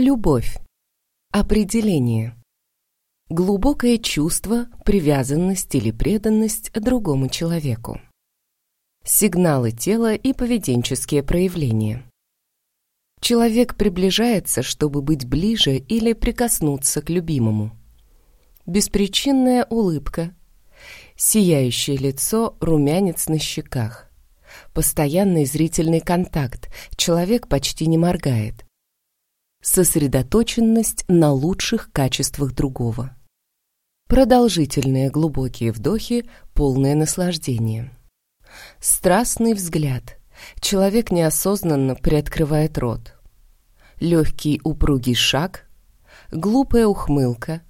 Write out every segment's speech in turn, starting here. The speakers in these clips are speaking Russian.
Любовь. Определение. Глубокое чувство, привязанность или преданность другому человеку. Сигналы тела и поведенческие проявления. Человек приближается, чтобы быть ближе или прикоснуться к любимому. Беспричинная улыбка. Сияющее лицо, румянец на щеках. Постоянный зрительный контакт. Человек почти не моргает. Сосредоточенность на лучших качествах другого. Продолжительные глубокие вдохи, полное наслаждение. Страстный взгляд. Человек неосознанно приоткрывает рот. Легкий упругий шаг. Глупая ухмылка.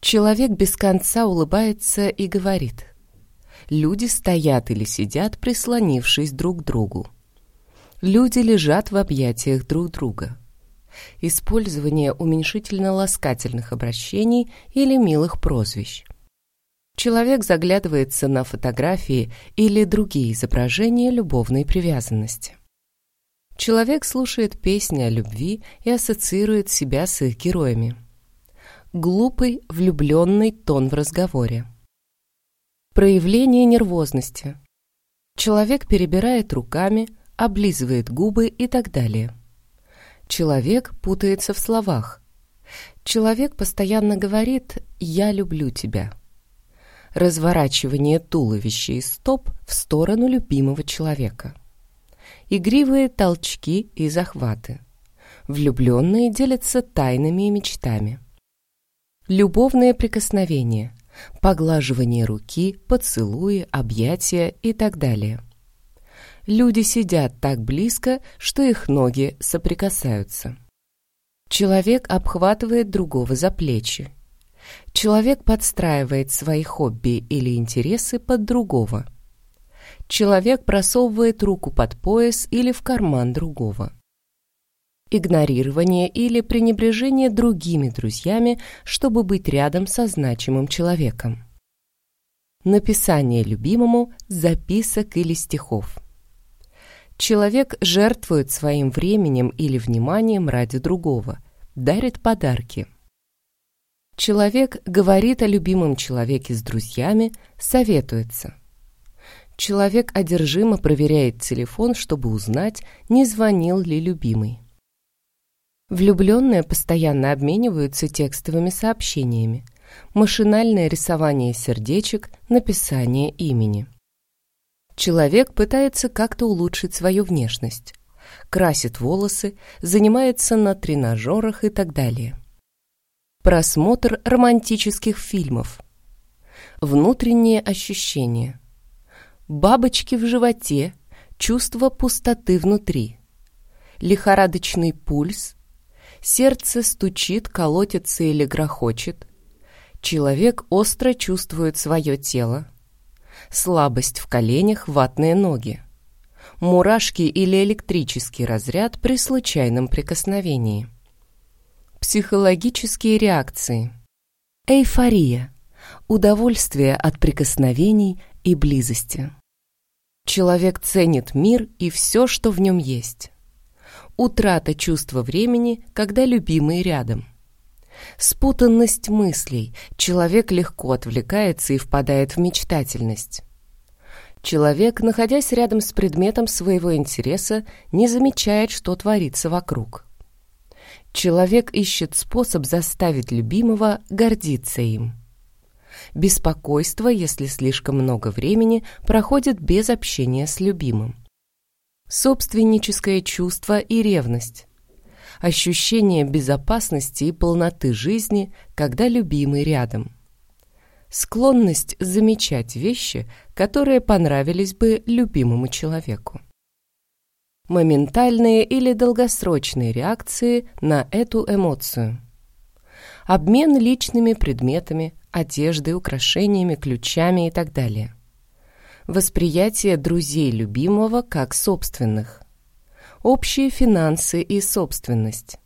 Человек без конца улыбается и говорит. Люди стоят или сидят, прислонившись друг к другу. Люди лежат в объятиях друг друга. Использование уменьшительно-ласкательных обращений или милых прозвищ. Человек заглядывается на фотографии или другие изображения любовной привязанности. Человек слушает песни о любви и ассоциирует себя с их героями глупый, влюбленный тон в разговоре. Проявление нервозности. Человек перебирает руками, облизывает губы и так далее. Человек путается в словах. Человек постоянно говорит «я люблю тебя». Разворачивание туловища и стоп в сторону любимого человека. Игривые толчки и захваты. Влюбленные делятся тайнами и мечтами любовное прикосновение, поглаживание руки, поцелуи, объятия и так далее. Люди сидят так близко, что их ноги соприкасаются. Человек обхватывает другого за плечи. Человек подстраивает свои хобби или интересы под другого. Человек просовывает руку под пояс или в карман другого игнорирование или пренебрежение другими друзьями, чтобы быть рядом со значимым человеком. Написание любимому записок или стихов. Человек жертвует своим временем или вниманием ради другого, дарит подарки. Человек говорит о любимом человеке с друзьями, советуется. Человек одержимо проверяет телефон, чтобы узнать, не звонил ли любимый. Влюбленные постоянно обмениваются текстовыми сообщениями. Машинальное рисование сердечек, написание имени. Человек пытается как-то улучшить свою внешность. Красит волосы, занимается на тренажерах и так далее. Просмотр романтических фильмов. Внутренние ощущения. Бабочки в животе, чувство пустоты внутри. Лихорадочный пульс, Сердце стучит, колотится или грохочет. Человек остро чувствует свое тело. Слабость в коленях, ватные ноги. Мурашки или электрический разряд при случайном прикосновении. Психологические реакции. Эйфория. Удовольствие от прикосновений и близости. Человек ценит мир и все, что в нем есть утрата чувства времени, когда любимый рядом. Спутанность мыслей. Человек легко отвлекается и впадает в мечтательность. Человек, находясь рядом с предметом своего интереса, не замечает, что творится вокруг. Человек ищет способ заставить любимого гордиться им. Беспокойство, если слишком много времени, проходит без общения с любимым собственническое чувство и ревность, ощущение безопасности и полноты жизни, когда любимый рядом, склонность замечать вещи, которые понравились бы любимому человеку. Моментальные или долгосрочные реакции на эту эмоцию. Обмен личными предметами, одеждой, украшениями, ключами и так далее восприятие друзей любимого как собственных, общие финансы и собственность.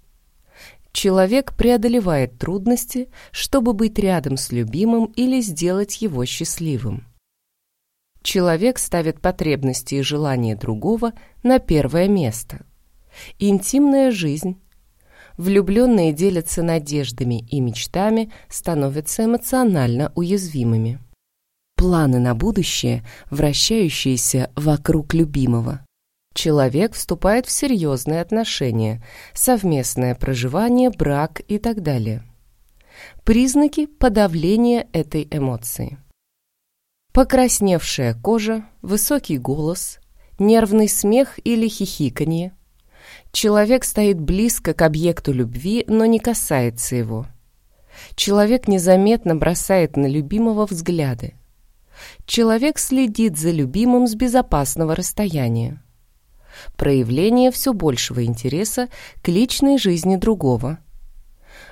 Человек преодолевает трудности, чтобы быть рядом с любимым или сделать его счастливым. Человек ставит потребности и желания другого на первое место. Интимная жизнь, Влюбленные делятся надеждами и мечтами, становятся эмоционально уязвимыми. Планы на будущее, вращающиеся вокруг любимого. Человек вступает в серьезные отношения, совместное проживание, брак и так далее. Признаки подавления этой эмоции. Покрасневшая кожа, высокий голос, нервный смех или хихиканье. Человек стоит близко к объекту любви, но не касается его. Человек незаметно бросает на любимого взгляды. Человек следит за любимым с безопасного расстояния. Проявление все большего интереса к личной жизни другого.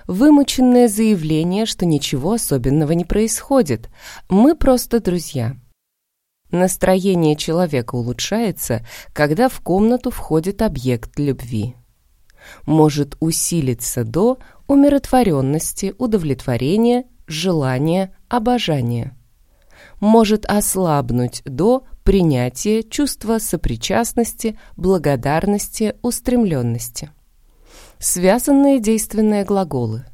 Вымученное заявление, что ничего особенного не происходит, мы просто друзья. Настроение человека улучшается, когда в комнату входит объект любви. Может усилиться до умиротворенности, удовлетворения, желания, обожания. Может ослабнуть до принятия, чувства сопричастности, благодарности, устремленности. Связанные действенные глаголы.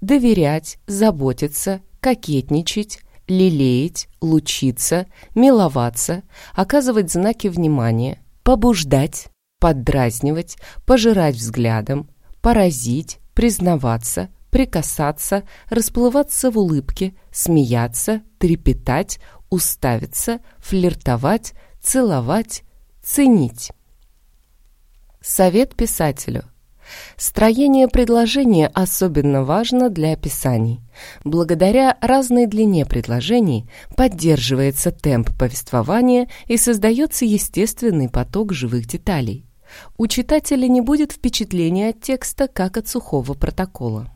Доверять, заботиться, кокетничать, лелеять, лучиться, миловаться, оказывать знаки внимания, побуждать, поддразнивать, пожирать взглядом, поразить, признаваться, прикасаться, расплываться в улыбке, смеяться, трепетать, уставиться, флиртовать, целовать, ценить. Совет писателю. Строение предложения особенно важно для описаний. Благодаря разной длине предложений поддерживается темп повествования и создается естественный поток живых деталей. У читателя не будет впечатления от текста, как от сухого протокола.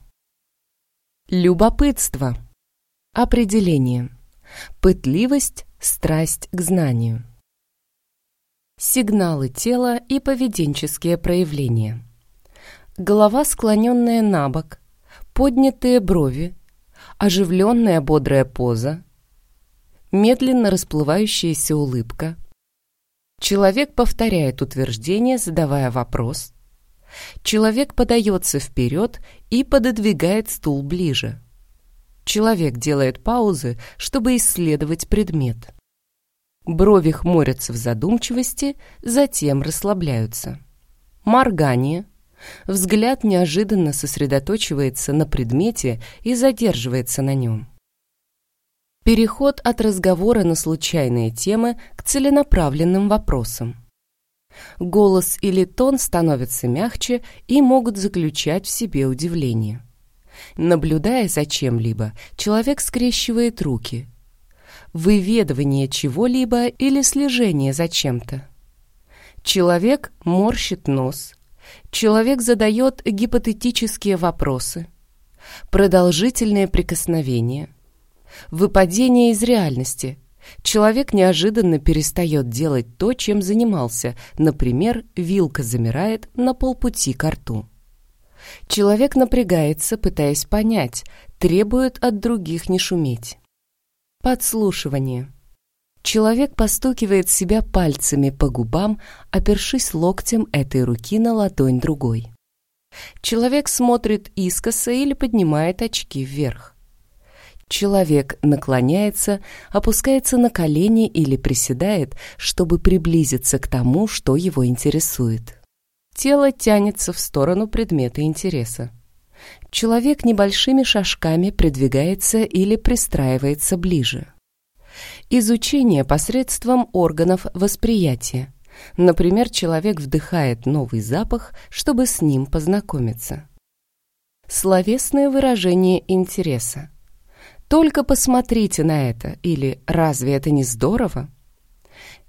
Любопытство. Определение. Пытливость, страсть к знанию. Сигналы тела и поведенческие проявления голова склоненная на бок, поднятые брови, оживленная бодрая поза, медленно расплывающаяся улыбка. Человек повторяет утверждение, задавая вопрос. Человек подается вперед и пододвигает стул ближе. Человек делает паузы, чтобы исследовать предмет. Брови хмурятся в задумчивости, затем расслабляются. Моргание – Взгляд неожиданно сосредоточивается на предмете и задерживается на нем. Переход от разговора на случайные темы к целенаправленным вопросам. Голос или тон становятся мягче и могут заключать в себе удивление. Наблюдая за чем-либо, человек скрещивает руки. Выведывание чего-либо или слежение за чем-то. Человек морщит нос, Человек задает гипотетические вопросы, продолжительные прикосновения, выпадение из реальности. Человек неожиданно перестает делать то, чем занимался, например, вилка замирает на полпути к рту. Человек напрягается, пытаясь понять, требует от других не шуметь. Подслушивание. Человек постукивает себя пальцами по губам, опершись локтем этой руки на ладонь другой. Человек смотрит искоса или поднимает очки вверх. Человек наклоняется, опускается на колени или приседает, чтобы приблизиться к тому, что его интересует. Тело тянется в сторону предмета интереса. Человек небольшими шажками придвигается или пристраивается ближе. Изучение посредством органов восприятия. Например, человек вдыхает новый запах, чтобы с ним познакомиться. Словесное выражение интереса. Только посмотрите на это, или разве это не здорово?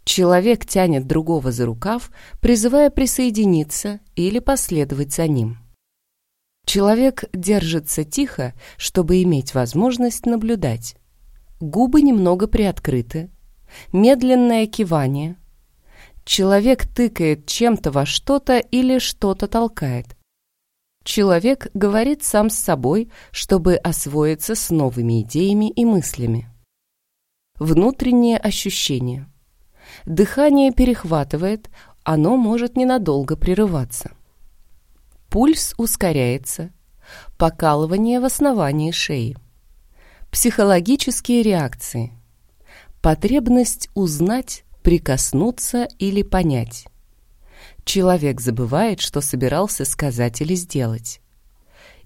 Человек тянет другого за рукав, призывая присоединиться или последовать за ним. Человек держится тихо, чтобы иметь возможность наблюдать. Губы немного приоткрыты. Медленное кивание. Человек тыкает чем-то во что-то или что-то толкает. Человек говорит сам с собой, чтобы освоиться с новыми идеями и мыслями. Внутреннее ощущение. Дыхание перехватывает, оно может ненадолго прерываться. Пульс ускоряется. Покалывание в основании шеи. Психологические реакции. Потребность узнать, прикоснуться или понять. Человек забывает, что собирался сказать или сделать.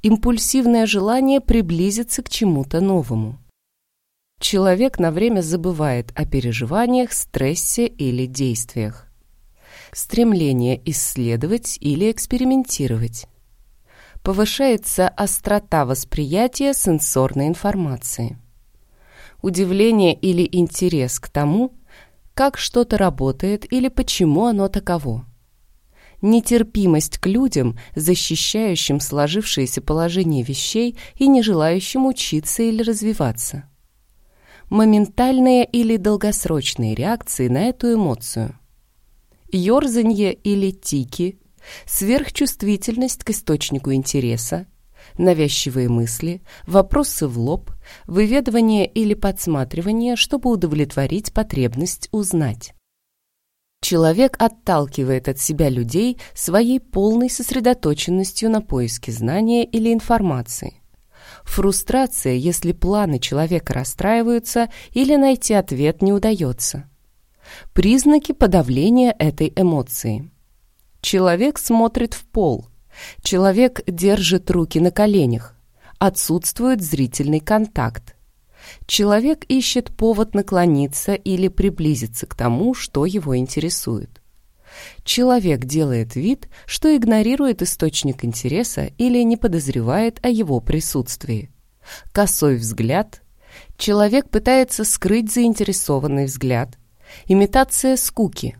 Импульсивное желание приблизиться к чему-то новому. Человек на время забывает о переживаниях, стрессе или действиях. Стремление исследовать или экспериментировать. Повышается острота восприятия сенсорной информации. Удивление или интерес к тому, как что-то работает или почему оно таково нетерпимость к людям, защищающим сложившееся положение вещей и не желающим учиться или развиваться. Моментальные или долгосрочные реакции на эту эмоцию. Ёрзанье или тики, сверхчувствительность к источнику интереса, навязчивые мысли, вопросы в лоб, выведывание или подсматривание, чтобы удовлетворить потребность узнать. Человек отталкивает от себя людей своей полной сосредоточенностью на поиске знания или информации. Фрустрация, если планы человека расстраиваются или найти ответ не удается. Признаки подавления этой эмоции. Человек смотрит в пол. Человек держит руки на коленях. Отсутствует зрительный контакт. Человек ищет повод наклониться или приблизиться к тому, что его интересует. Человек делает вид, что игнорирует источник интереса или не подозревает о его присутствии. Косой взгляд. Человек пытается скрыть заинтересованный взгляд. Имитация скуки.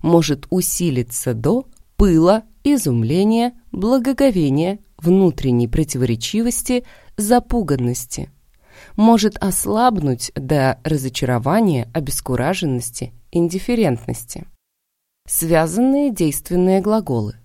Может усилиться до пыла, изумления, благоговения, внутренней противоречивости, запуганности может ослабнуть до разочарования, обескураженности, индифферентности. Связанные действенные глаголы.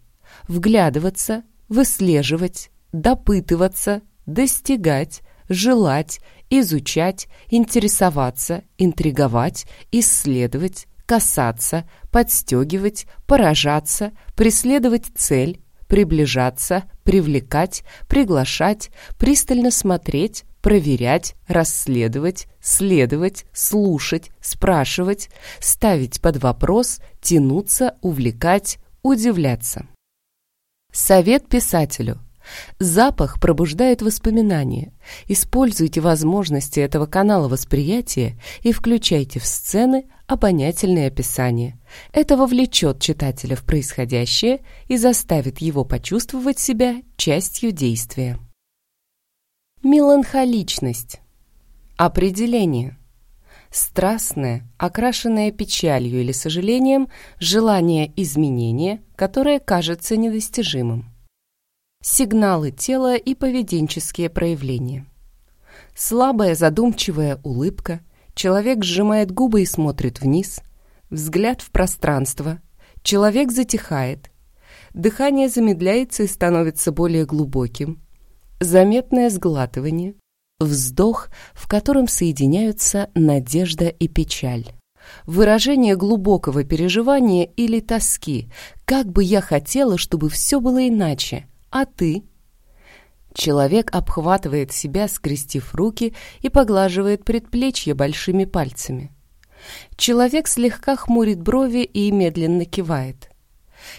Вглядываться, выслеживать, допытываться, достигать, желать, изучать, интересоваться, интриговать, исследовать, касаться, подстегивать, поражаться, преследовать цель, приближаться, привлекать, приглашать, пристально смотреть, проверять, расследовать, следовать, слушать, спрашивать, ставить под вопрос, тянуться, увлекать, удивляться. Совет писателю. Запах пробуждает воспоминания. Используйте возможности этого канала восприятия и включайте в сцены обонятельные описания. Это вовлечет читателя в происходящее и заставит его почувствовать себя частью действия. Меланхоличность. Определение. Страстное, окрашенное печалью или сожалением, желание изменения, которое кажется недостижимым. Сигналы тела и поведенческие проявления. Слабая задумчивая улыбка, человек сжимает губы и смотрит вниз, взгляд в пространство, человек затихает, дыхание замедляется и становится более глубоким, заметное сглатывание, вздох, в котором соединяются надежда и печаль, выражение глубокого переживания или тоски, как бы я хотела, чтобы все было иначе, а ты? Человек обхватывает себя, скрестив руки и поглаживает предплечье большими пальцами. Человек слегка хмурит брови и медленно кивает.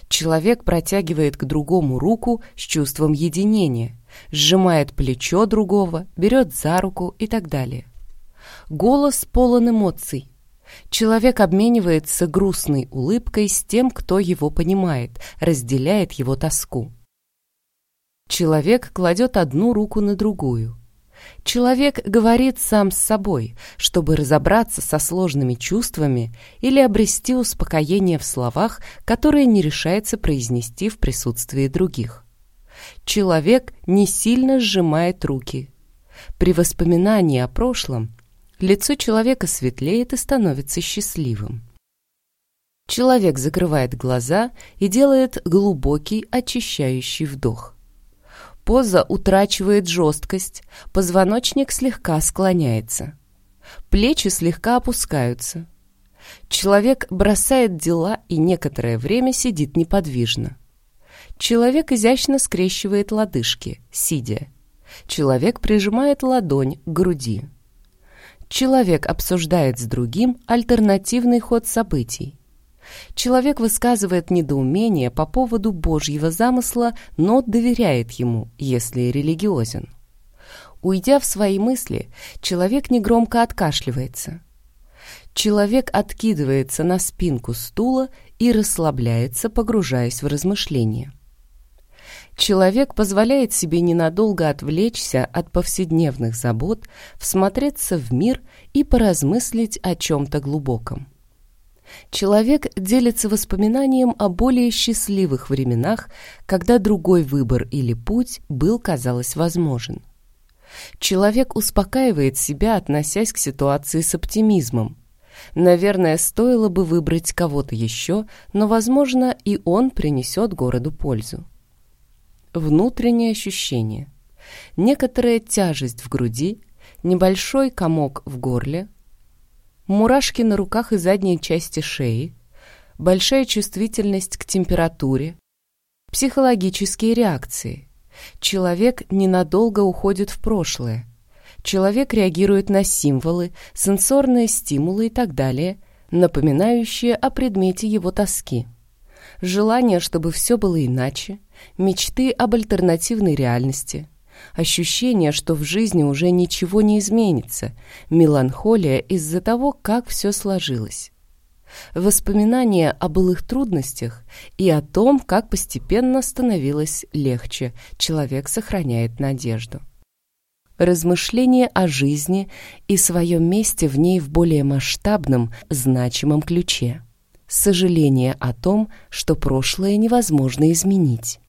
Человек протягивает к другому руку с чувством единения, сжимает плечо другого, берет за руку и так далее. Голос полон эмоций. Человек обменивается грустной улыбкой с тем, кто его понимает, разделяет его тоску. Человек кладет одну руку на другую. Человек говорит сам с собой, чтобы разобраться со сложными чувствами или обрести успокоение в словах, которые не решается произнести в присутствии других. Человек не сильно сжимает руки. При воспоминании о прошлом лицо человека светлеет и становится счастливым. Человек закрывает глаза и делает глубокий очищающий вдох. Поза утрачивает жесткость, позвоночник слегка склоняется. Плечи слегка опускаются. Человек бросает дела и некоторое время сидит неподвижно. Человек изящно скрещивает лодыжки, сидя. Человек прижимает ладонь к груди. Человек обсуждает с другим альтернативный ход событий. Человек высказывает недоумение по поводу Божьего замысла, но доверяет ему, если религиозен. Уйдя в свои мысли, человек негромко откашливается. Человек откидывается на спинку стула и расслабляется, погружаясь в размышления. Человек позволяет себе ненадолго отвлечься от повседневных забот, всмотреться в мир и поразмыслить о чем-то глубоком. Человек делится воспоминанием о более счастливых временах, когда другой выбор или путь был, казалось, возможен. Человек успокаивает себя, относясь к ситуации с оптимизмом. Наверное, стоило бы выбрать кого-то еще, но, возможно, и он принесет городу пользу. Внутреннее ощущение. Некоторая тяжесть в груди, небольшой комок в горле, мурашки на руках и задней части шеи, большая чувствительность к температуре, психологические реакции – Человек ненадолго уходит в прошлое. Человек реагирует на символы, сенсорные стимулы и так далее, напоминающие о предмете его тоски. Желание, чтобы все было иначе, мечты об альтернативной реальности, ощущение, что в жизни уже ничего не изменится, меланхолия из-за того, как все сложилось воспоминания о былых трудностях и о том, как постепенно становилось легче, человек сохраняет надежду. Размышления о жизни и своем месте в ней в более масштабном, значимом ключе. Сожаление о том, что прошлое невозможно изменить.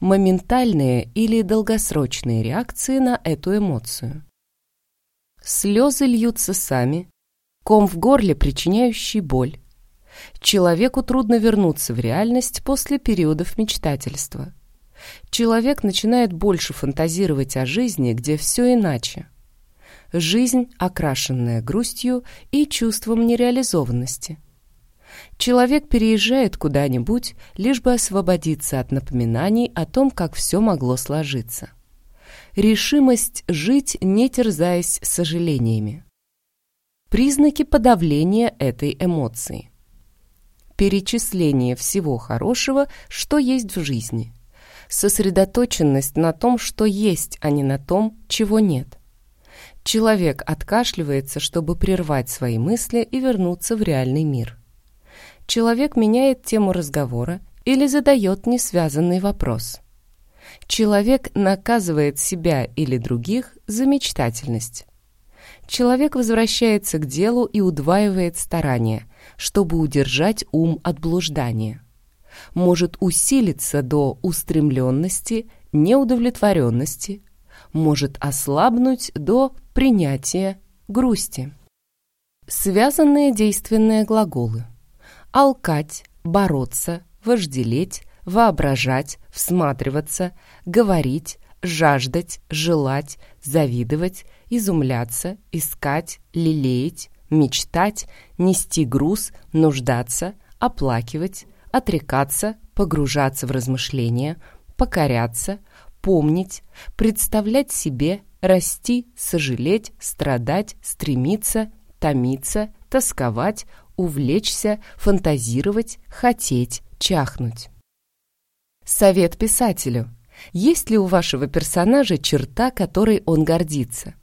Моментальные или долгосрочные реакции на эту эмоцию. Слезы льются сами, ком в горле, причиняющий боль. Человеку трудно вернуться в реальность после периодов мечтательства. Человек начинает больше фантазировать о жизни, где все иначе. Жизнь, окрашенная грустью и чувством нереализованности. Человек переезжает куда-нибудь, лишь бы освободиться от напоминаний о том, как все могло сложиться. Решимость жить, не терзаясь сожалениями. Признаки подавления этой эмоции. Перечисление всего хорошего, что есть в жизни. Сосредоточенность на том, что есть, а не на том, чего нет. Человек откашливается, чтобы прервать свои мысли и вернуться в реальный мир. Человек меняет тему разговора или задает несвязанный вопрос. Человек наказывает себя или других за мечтательность человек возвращается к делу и удваивает старания, чтобы удержать ум от блуждания. Может усилиться до устремленности, неудовлетворенности, может ослабнуть до принятия грусти. Связанные действенные глаголы. Алкать, бороться, вожделеть, воображать, всматриваться, говорить, жаждать, желать, завидовать, изумляться, искать, лелеять, мечтать, нести груз, нуждаться, оплакивать, отрекаться, погружаться в размышления, покоряться, помнить, представлять себе, расти, сожалеть, страдать, стремиться, томиться, тосковать, увлечься, фантазировать, хотеть, чахнуть. Совет писателю – есть ли у вашего персонажа черта, которой он гордится?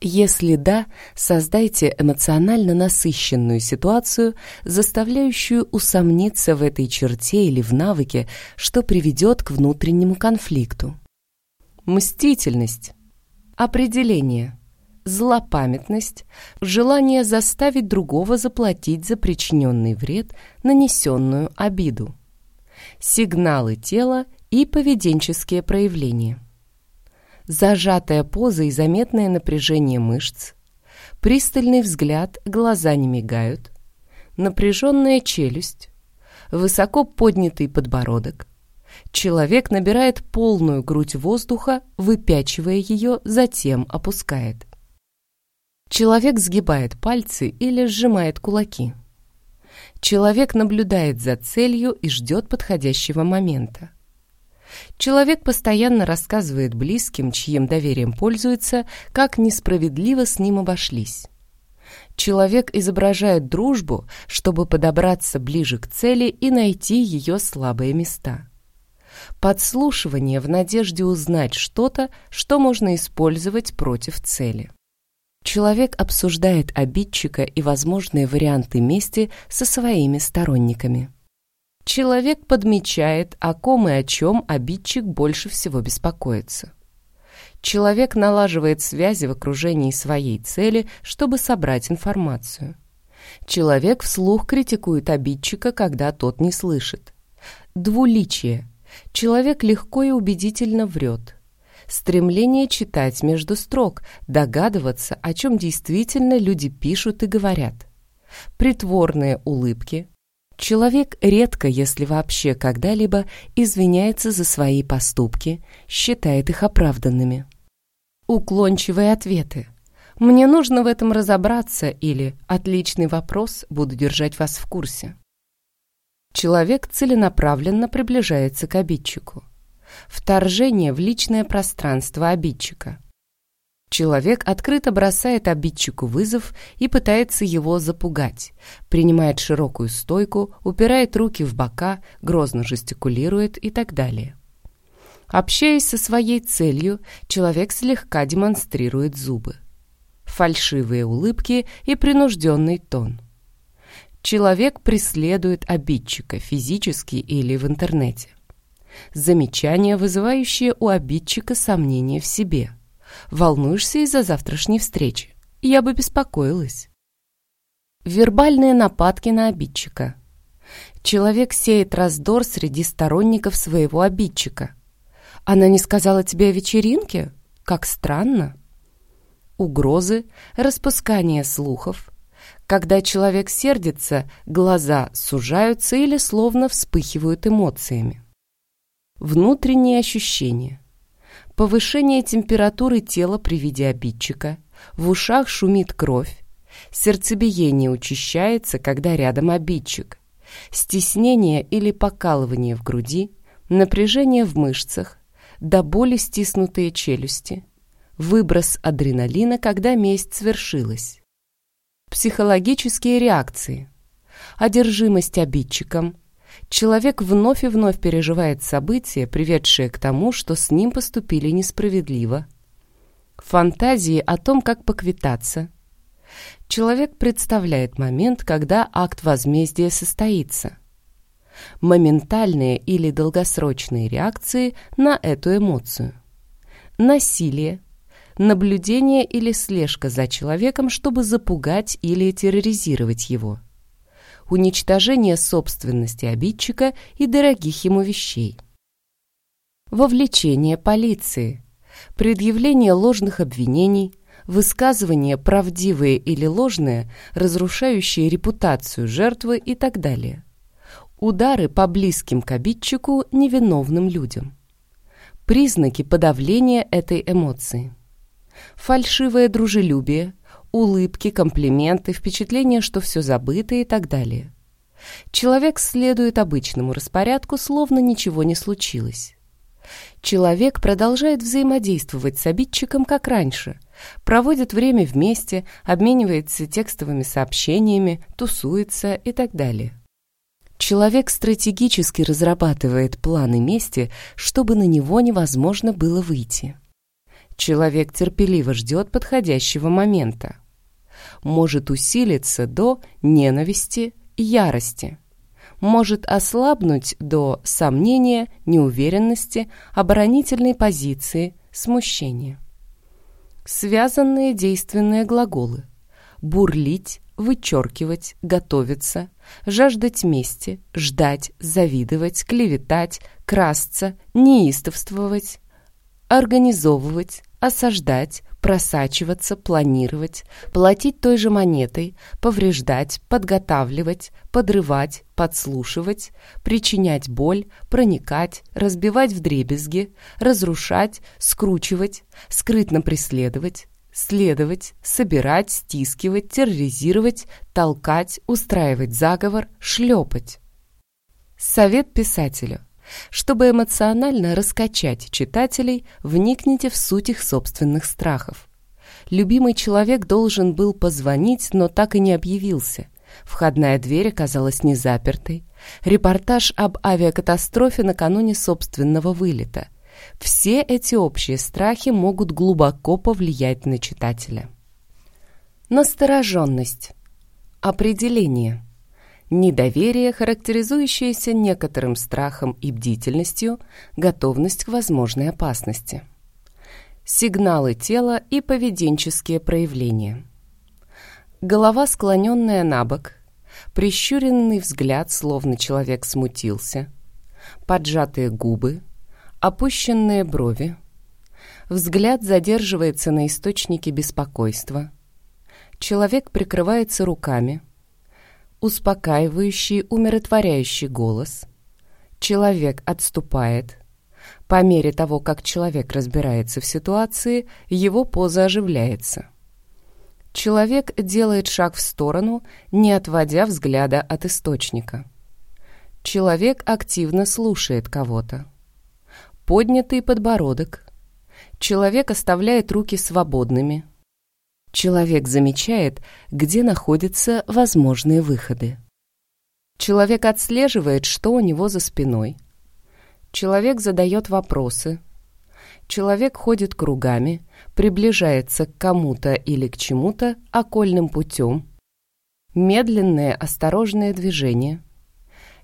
Если да, создайте эмоционально насыщенную ситуацию, заставляющую усомниться в этой черте или в навыке, что приведет к внутреннему конфликту. Мстительность. Определение. Злопамятность. Желание заставить другого заплатить за причиненный вред, нанесенную обиду. Сигналы тела и поведенческие проявления. Зажатая поза и заметное напряжение мышц, пристальный взгляд, глаза не мигают, напряженная челюсть, высоко поднятый подбородок. Человек набирает полную грудь воздуха, выпячивая ее, затем опускает. Человек сгибает пальцы или сжимает кулаки. Человек наблюдает за целью и ждет подходящего момента. Человек постоянно рассказывает близким, чьим доверием пользуется, как несправедливо с ним обошлись. Человек изображает дружбу, чтобы подобраться ближе к цели и найти ее слабые места. Подслушивание в надежде узнать что-то, что можно использовать против цели. Человек обсуждает обидчика и возможные варианты мести со своими сторонниками. Человек подмечает, о ком и о чем обидчик больше всего беспокоится. Человек налаживает связи в окружении своей цели, чтобы собрать информацию. Человек вслух критикует обидчика, когда тот не слышит. Двуличие. Человек легко и убедительно врет. Стремление читать между строк, догадываться, о чем действительно люди пишут и говорят. Притворные улыбки, Человек редко, если вообще когда-либо, извиняется за свои поступки, считает их оправданными. Уклончивые ответы. «Мне нужно в этом разобраться» или «Отличный вопрос, буду держать вас в курсе». Человек целенаправленно приближается к обидчику. Вторжение в личное пространство обидчика – Человек открыто бросает обидчику вызов и пытается его запугать, принимает широкую стойку, упирает руки в бока, грозно жестикулирует и так далее. Общаясь со своей целью, человек слегка демонстрирует зубы. Фальшивые улыбки и принужденный тон. Человек преследует обидчика физически или в интернете. Замечания, вызывающие у обидчика сомнения в себе – Волнуешься из-за завтрашней встречи? Я бы беспокоилась. Вербальные нападки на обидчика. Человек сеет раздор среди сторонников своего обидчика. Она не сказала тебе о вечеринке? Как странно. Угрозы, распускание слухов. Когда человек сердится, глаза сужаются или словно вспыхивают эмоциями. Внутренние ощущения – повышение температуры тела при виде обидчика, в ушах шумит кровь, сердцебиение учащается, когда рядом обидчик, стеснение или покалывание в груди, напряжение в мышцах, до боли стиснутые челюсти, выброс адреналина, когда месть свершилась. Психологические реакции. Одержимость обидчиком – Человек вновь и вновь переживает события, приведшие к тому, что с ним поступили несправедливо. Фантазии о том, как поквитаться. Человек представляет момент, когда акт возмездия состоится. Моментальные или долгосрочные реакции на эту эмоцию. Насилие. Наблюдение или слежка за человеком, чтобы запугать или терроризировать его уничтожение собственности обидчика и дорогих ему вещей. Вовлечение полиции, предъявление ложных обвинений, высказывания правдивые или ложные, разрушающие репутацию жертвы и так далее. Удары по близким к обидчику невиновным людям. Признаки подавления этой эмоции. Фальшивое дружелюбие, улыбки, комплименты, впечатление, что все забыто и так далее. Человек следует обычному распорядку, словно ничего не случилось. Человек продолжает взаимодействовать с обидчиком, как раньше, проводит время вместе, обменивается текстовыми сообщениями, тусуется и так далее. Человек стратегически разрабатывает планы мести, чтобы на него невозможно было выйти. Человек терпеливо ждет подходящего момента. Может усилиться до ненависти и ярости. Может ослабнуть до сомнения, неуверенности, оборонительной позиции, смущения. Связанные действенные глаголы. Бурлить, вычеркивать, готовиться, жаждать мести, ждать, завидовать, клеветать, красться, неистовствовать, организовывать, осаждать, просачиваться, планировать, платить той же монетой, повреждать, подготавливать, подрывать, подслушивать, причинять боль, проникать, разбивать вдребезги, разрушать, скручивать, скрытно преследовать, следовать, собирать, стискивать, терроризировать, толкать, устраивать заговор, шлепать. Совет писателю. Чтобы эмоционально раскачать читателей, вникните в суть их собственных страхов. Любимый человек должен был позвонить, но так и не объявился. Входная дверь оказалась не запертой. Репортаж об авиакатастрофе накануне собственного вылета. Все эти общие страхи могут глубоко повлиять на читателя. Настороженность. Определение. Недоверие, характеризующееся некоторым страхом и бдительностью, готовность к возможной опасности. Сигналы тела и поведенческие проявления. Голова, склоненная на бок, прищуренный взгляд, словно человек смутился, поджатые губы, опущенные брови. Взгляд задерживается на источнике беспокойства. Человек прикрывается руками. Успокаивающий, умиротворяющий голос. Человек отступает. По мере того, как человек разбирается в ситуации, его поза оживляется. Человек делает шаг в сторону, не отводя взгляда от источника. Человек активно слушает кого-то. Поднятый подбородок. Человек оставляет руки свободными. Человек замечает, где находятся возможные выходы. Человек отслеживает, что у него за спиной. Человек задает вопросы. Человек ходит кругами, приближается к кому-то или к чему-то окольным путем. Медленное, осторожное движение.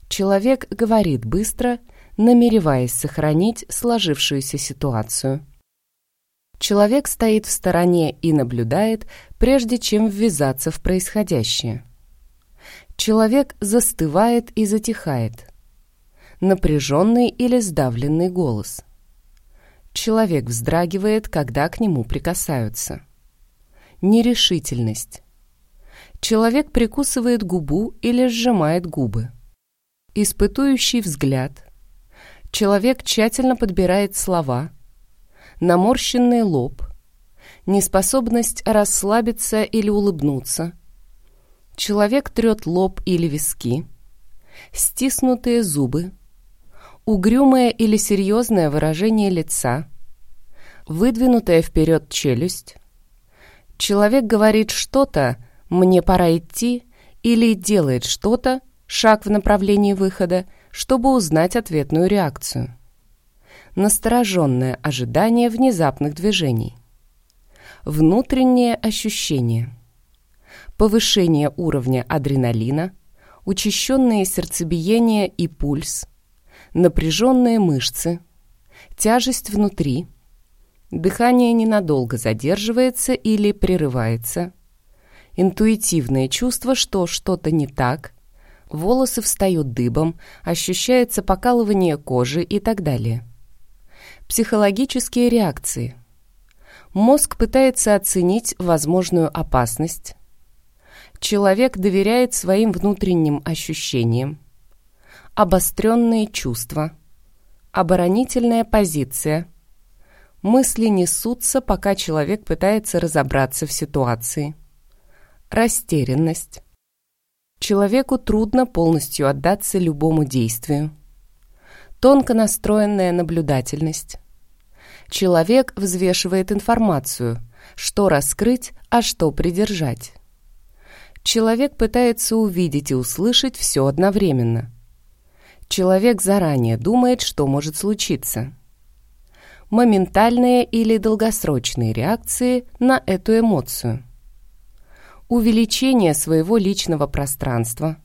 Человек говорит быстро, намереваясь сохранить сложившуюся ситуацию. Человек стоит в стороне и наблюдает, прежде чем ввязаться в происходящее. Человек застывает и затихает. Напряженный или сдавленный голос – Человек вздрагивает, когда к нему прикасаются. Нерешительность. Человек прикусывает губу или сжимает губы. Испытующий взгляд. Человек тщательно подбирает слова. Наморщенный лоб. Неспособность расслабиться или улыбнуться. Человек трет лоб или виски. Стиснутые зубы угрюмое или серьезное выражение лица, выдвинутая вперед челюсть. Человек говорит что-то «мне пора идти» или делает что-то, шаг в направлении выхода, чтобы узнать ответную реакцию. Настороженное ожидание внезапных движений. Внутреннее ощущение. Повышение уровня адреналина, учащенное сердцебиение и пульс – напряженные мышцы, тяжесть внутри, дыхание ненадолго задерживается или прерывается, интуитивное чувство, что что-то не так, волосы встают дыбом, ощущается покалывание кожи и так далее. Психологические реакции. Мозг пытается оценить возможную опасность. Человек доверяет своим внутренним ощущениям обостренные чувства, оборонительная позиция. Мысли несутся, пока человек пытается разобраться в ситуации. Растерянность. Человеку трудно полностью отдаться любому действию. Тонко настроенная наблюдательность. Человек взвешивает информацию, что раскрыть, а что придержать. Человек пытается увидеть и услышать все одновременно. Человек заранее думает, что может случиться. Моментальные или долгосрочные реакции на эту эмоцию. Увеличение своего личного пространства.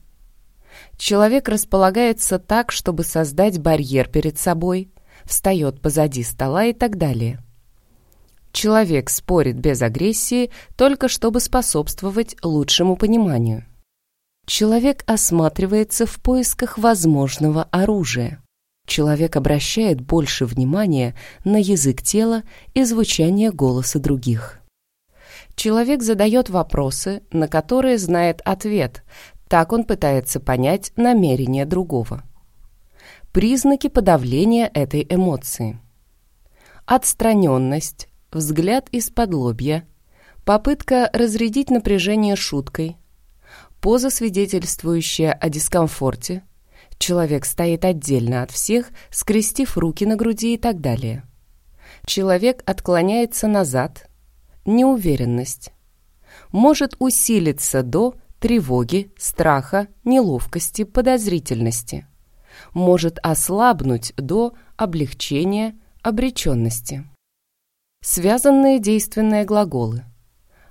Человек располагается так, чтобы создать барьер перед собой, встает позади стола и так далее. Человек спорит без агрессии, только чтобы способствовать лучшему пониманию. Человек осматривается в поисках возможного оружия. Человек обращает больше внимания на язык тела и звучание голоса других. Человек задает вопросы, на которые знает ответ, так он пытается понять намерение другого. Признаки подавления этой эмоции. Отстраненность, взгляд из-под лобья, попытка разрядить напряжение шуткой – поза, свидетельствующая о дискомфорте, Человек стоит отдельно от всех, скрестив руки на груди и так далее. Человек отклоняется назад. Неуверенность. Может усилиться до тревоги, страха, неловкости, подозрительности. Может ослабнуть до облегчения, обреченности. Связанные действенные глаголы.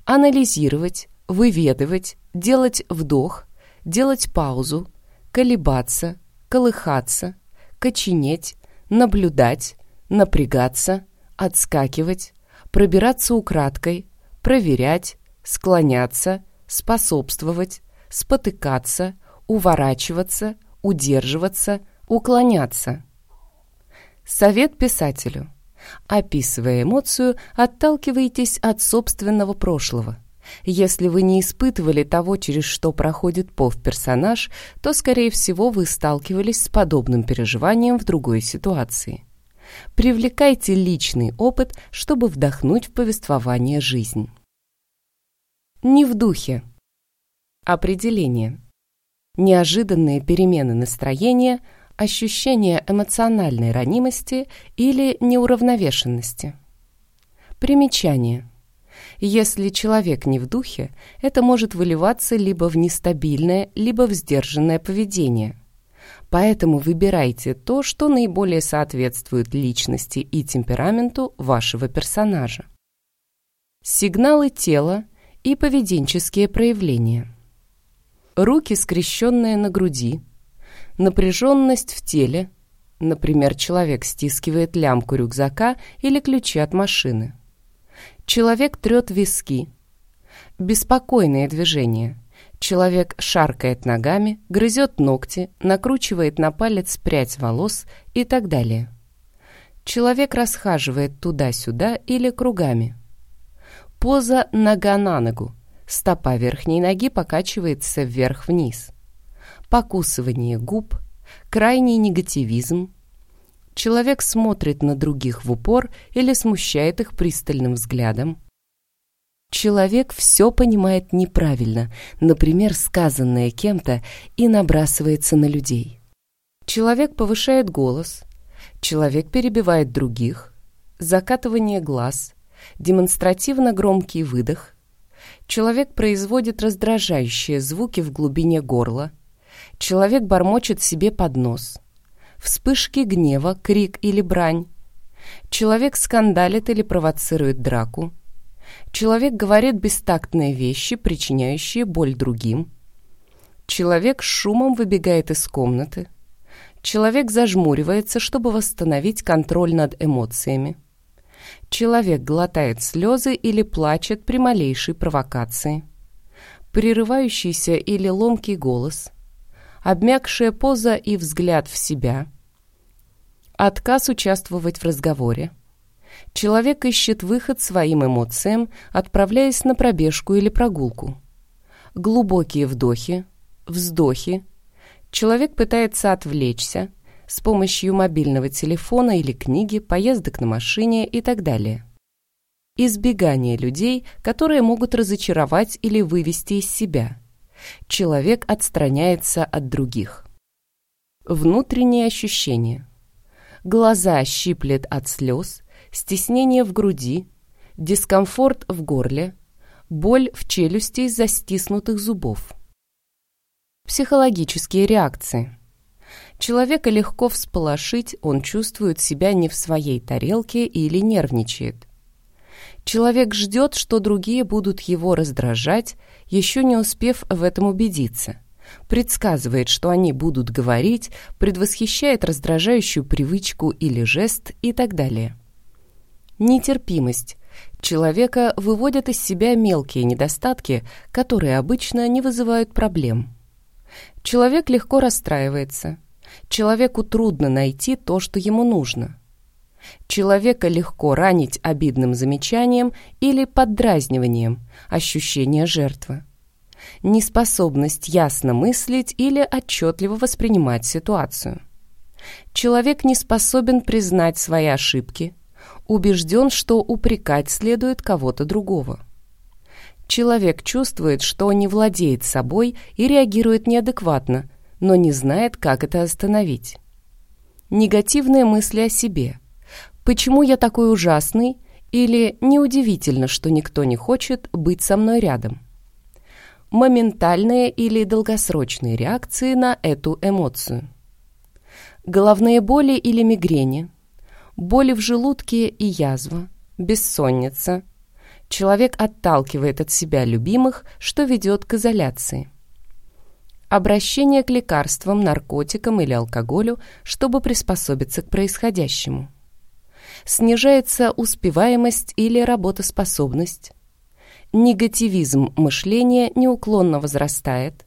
Анализировать, выведывать, делать вдох, делать паузу, колебаться, колыхаться, коченеть, наблюдать, напрягаться, отскакивать, пробираться украдкой, проверять, склоняться, способствовать, спотыкаться, уворачиваться, удерживаться, уклоняться. Совет писателю. Описывая эмоцию, отталкивайтесь от собственного прошлого. Если вы не испытывали того, через что проходит пов-персонаж, то, скорее всего, вы сталкивались с подобным переживанием в другой ситуации. Привлекайте личный опыт, чтобы вдохнуть в повествование жизнь. Не в духе. Определение. Неожиданные перемены настроения, ощущение эмоциональной ранимости или неуравновешенности. Примечание. Если человек не в духе, это может выливаться либо в нестабильное, либо в сдержанное поведение. Поэтому выбирайте то, что наиболее соответствует личности и темпераменту вашего персонажа. Сигналы тела – и поведенческие проявления. Руки, скрещенные на груди, напряженность в теле, например, человек стискивает лямку рюкзака или ключи от машины. Человек трет виски. Беспокойные движения. Человек шаркает ногами, грызет ногти, накручивает на палец прядь волос и так далее. Человек расхаживает туда-сюда или кругами. Поза нога на ногу. Стопа верхней ноги покачивается вверх-вниз. Покусывание губ. Крайний негативизм. Человек смотрит на других в упор или смущает их пристальным взглядом. Человек все понимает неправильно, например, сказанное кем-то, и набрасывается на людей. Человек повышает голос. Человек перебивает других. Закатывание глаз – демонстративно громкий выдох. Человек производит раздражающие звуки в глубине горла. Человек бормочет себе под нос. Вспышки гнева, крик или брань. Человек скандалит или провоцирует драку. Человек говорит бестактные вещи, причиняющие боль другим. Человек шумом выбегает из комнаты. Человек зажмуривается, чтобы восстановить контроль над эмоциями. Человек глотает слезы или плачет при малейшей провокации. Прерывающийся или ломкий голос. Обмякшая поза и взгляд в себя. Отказ участвовать в разговоре. Человек ищет выход своим эмоциям, отправляясь на пробежку или прогулку. Глубокие вдохи, вздохи. Человек пытается отвлечься, с помощью мобильного телефона или книги, поездок на машине и так далее. Избегание людей, которые могут разочаровать или вывести из себя. Человек отстраняется от других. Внутренние ощущения. Глаза щиплет от слез, стеснение в груди, дискомфорт в горле, боль в челюсти из-за стиснутых зубов. Психологические реакции. Человека легко всполошить, он чувствует себя не в своей тарелке или нервничает. Человек ждет, что другие будут его раздражать, еще не успев в этом убедиться. Предсказывает, что они будут говорить, предвосхищает раздражающую привычку или жест и так далее. Нетерпимость. Человека выводят из себя мелкие недостатки, которые обычно не вызывают проблем. Человек легко расстраивается – Человеку трудно найти то, что ему нужно. Человека легко ранить обидным замечанием или поддразниванием, ощущение жертвы. Неспособность ясно мыслить или отчетливо воспринимать ситуацию. Человек не способен признать свои ошибки, убежден, что упрекать следует кого-то другого. Человек чувствует, что не владеет собой и реагирует неадекватно, но не знает, как это остановить. Негативные мысли о себе. Почему я такой ужасный? Или неудивительно, что никто не хочет быть со мной рядом? Моментальные или долгосрочные реакции на эту эмоцию. Головные боли или мигрени. Боли в желудке и язва. Бессонница. Человек отталкивает от себя любимых, что ведет к изоляции обращение к лекарствам, наркотикам или алкоголю, чтобы приспособиться к происходящему. Снижается успеваемость или работоспособность. Негативизм мышления неуклонно возрастает.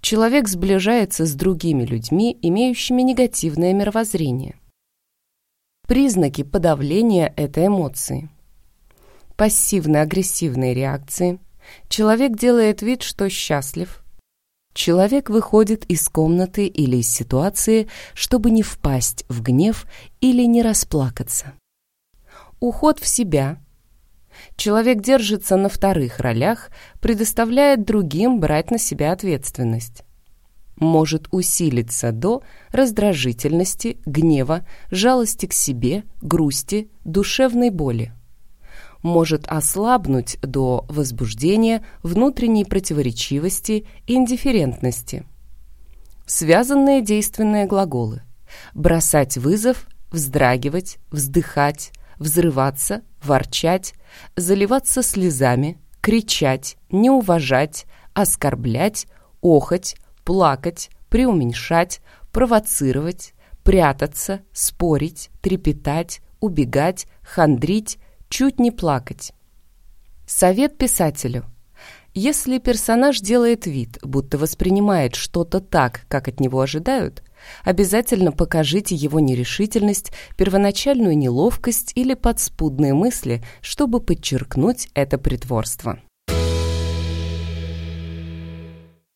Человек сближается с другими людьми, имеющими негативное мировоззрение. Признаки подавления этой эмоции. Пассивно-агрессивные реакции. Человек делает вид, что счастлив, Человек выходит из комнаты или из ситуации, чтобы не впасть в гнев или не расплакаться. Уход в себя. Человек держится на вторых ролях, предоставляет другим брать на себя ответственность. Может усилиться до раздражительности, гнева, жалости к себе, грусти, душевной боли может ослабнуть до возбуждения, внутренней противоречивости и индифферентности. Связанные действенные глаголы. Бросать вызов, вздрагивать, вздыхать, взрываться, ворчать, заливаться слезами, кричать, не уважать, оскорблять, охоть, плакать, преуменьшать, провоцировать, прятаться, спорить, трепетать, убегать, хандрить, чуть не плакать. Совет писателю. Если персонаж делает вид, будто воспринимает что-то так, как от него ожидают, обязательно покажите его нерешительность, первоначальную неловкость или подспудные мысли, чтобы подчеркнуть это притворство.